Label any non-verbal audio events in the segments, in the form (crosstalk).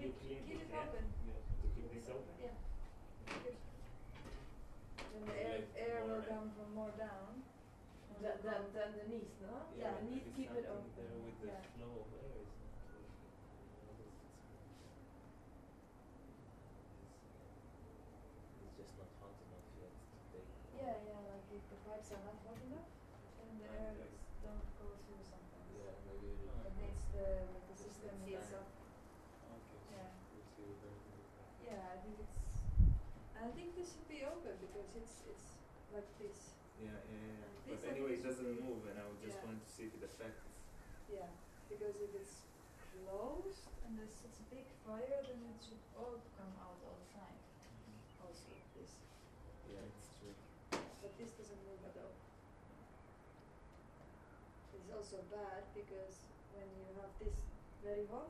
keep You it, clean keep it, it yeah? open. To keep this open? Yeah. Good. Then the air, air will come from more down. Than, than, come- than the knees, no? Yeah, but need maybe keep it something open. There with the Yeah. flow of air is not it's, it's just not hot enough yet to. Yeah, yeah, like if the pipes are not hot enough, then the air don't go through sometimes. Yeah, maybe. Uh, it needs the, the system It's heats time. up. Okay, so Yeah. we'll see what they're doing. Yeah, I think it's, I think this should be open because it's, it's like this. Yeah, yeah, yeah. But anyway, it doesn't move, and I would just yeah. want to see if it affects. Yeah, because if it's closed and there's such a big fire, then it should all come out all the time. Mm-hmm. Also, this. Yeah, it's true. But this doesn't move at all. It's also bad because when you have this very hot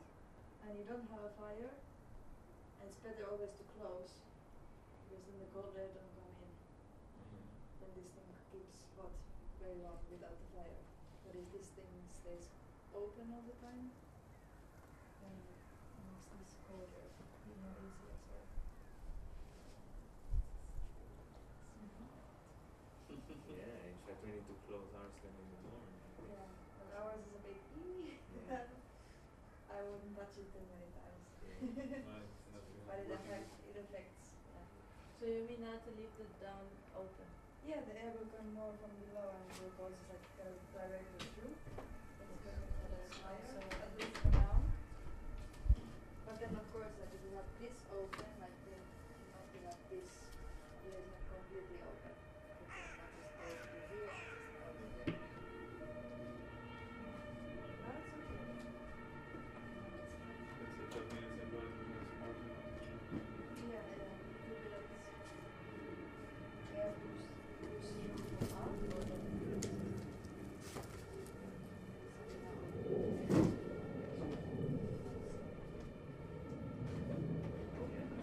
and you don't have a fire, and it's better always to close because then the cold air don't come in. Mm-hmm. Then this thing keeps hot very long without the fire. But if this thing stays open all the time, then it makes this cold air be more easy as (laughs) well. yeah, in fact, we need to close ours then in the morning. Yeah, but ours is a bit ee. (laughs) Yeah. I wouldn't touch it too many times. Yeah. (laughs) No, it's not really but it affects, it affects, yeah. So you mean now to leave the down open? Yeah, the air will come more from below and will just like go directly through. For the fire, So- at least for now. But then of course, like if you have this open, like then you know, you have this, it is not completely open. It's just not just go to here, it's just over there. No, it's okay. No, it's fine. Let's see, that means I'm going to make some more smoke. Yeah, yeah, it could be that air push, push through out or that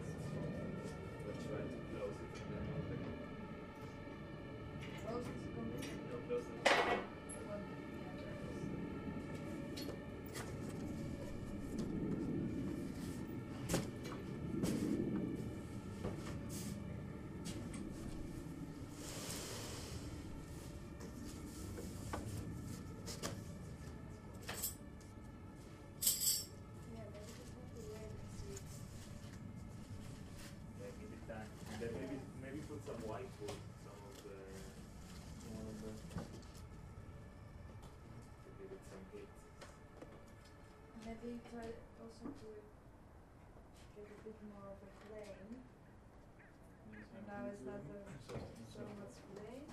But try to close it and then open it. Close is completely. No, close it. One, yeah, there is. Yeah, maybe just have to wait and see. Yeah, give it time. And then maybe maybe put some white wood, some of the one of the to give it some heat. Maybe try also to get a bit more of a flame. And now it's not a, so much flame.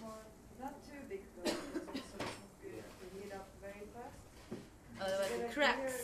More, not too big though, because it's not good to heat up very fast. Otherwise it cracks.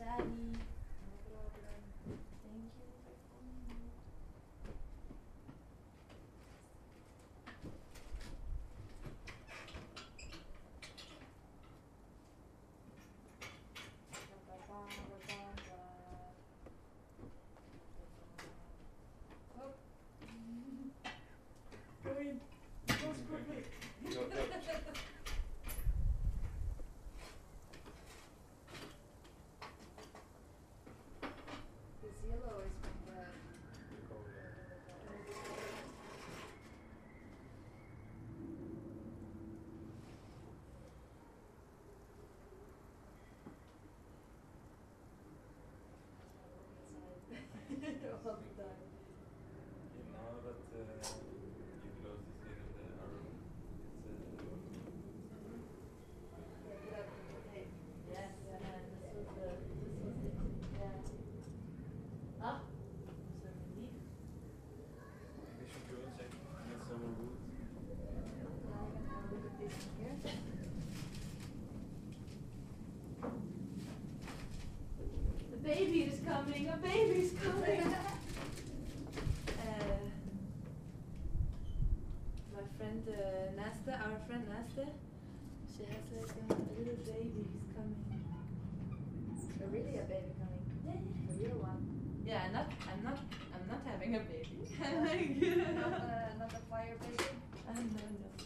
sadness. The baby is coming, a baby is coming. uh, my friend uh, Nasta, our friend Nasta, she has like a, a little baby who's coming. A really a baby coming. A real one. Yeah, I'm not, I'm not, I'm not having a baby. (laughs) Not, a, not a (laughs) fire baby. uh, no, no.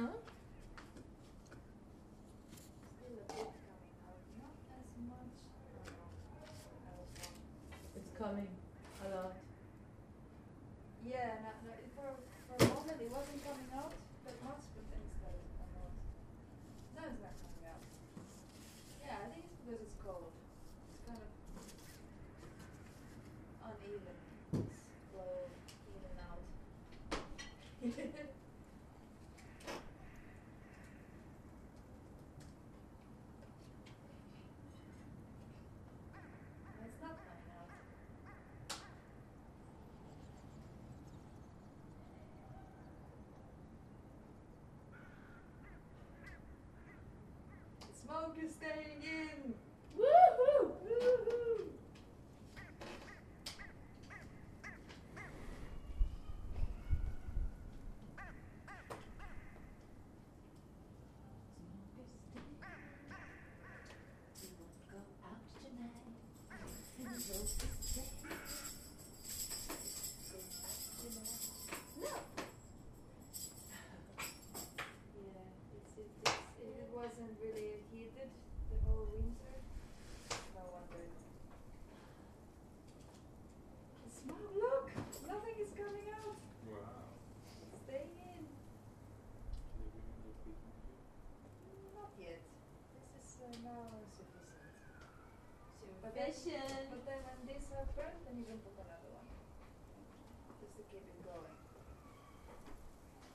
Huh? Still a bit coming out. Not as much. Oh, no. I was wrong. It's coming a lot. Yeah, no, no, it- for, for a moment it wasn't coming out that much, but then it started to come out. Now it's not coming out. Yeah, I think it's because it's cold. It's kind of uneven. It's slow in and out. it's not coming out. The smoke is staying in. Woohoo! Woohoo! Yeah, But then, but then when this has burned, then you can put another one. Just to keep it going.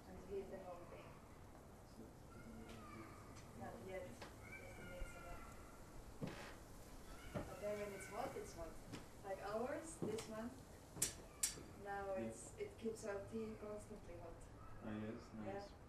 And heat the whole thing. Not yet. Just to mix it. But then when it's hot, it's hot. Like ours, this one. Now Yeah. it's it keeps our tea constantly hot. Ah yes, nice. Yeah.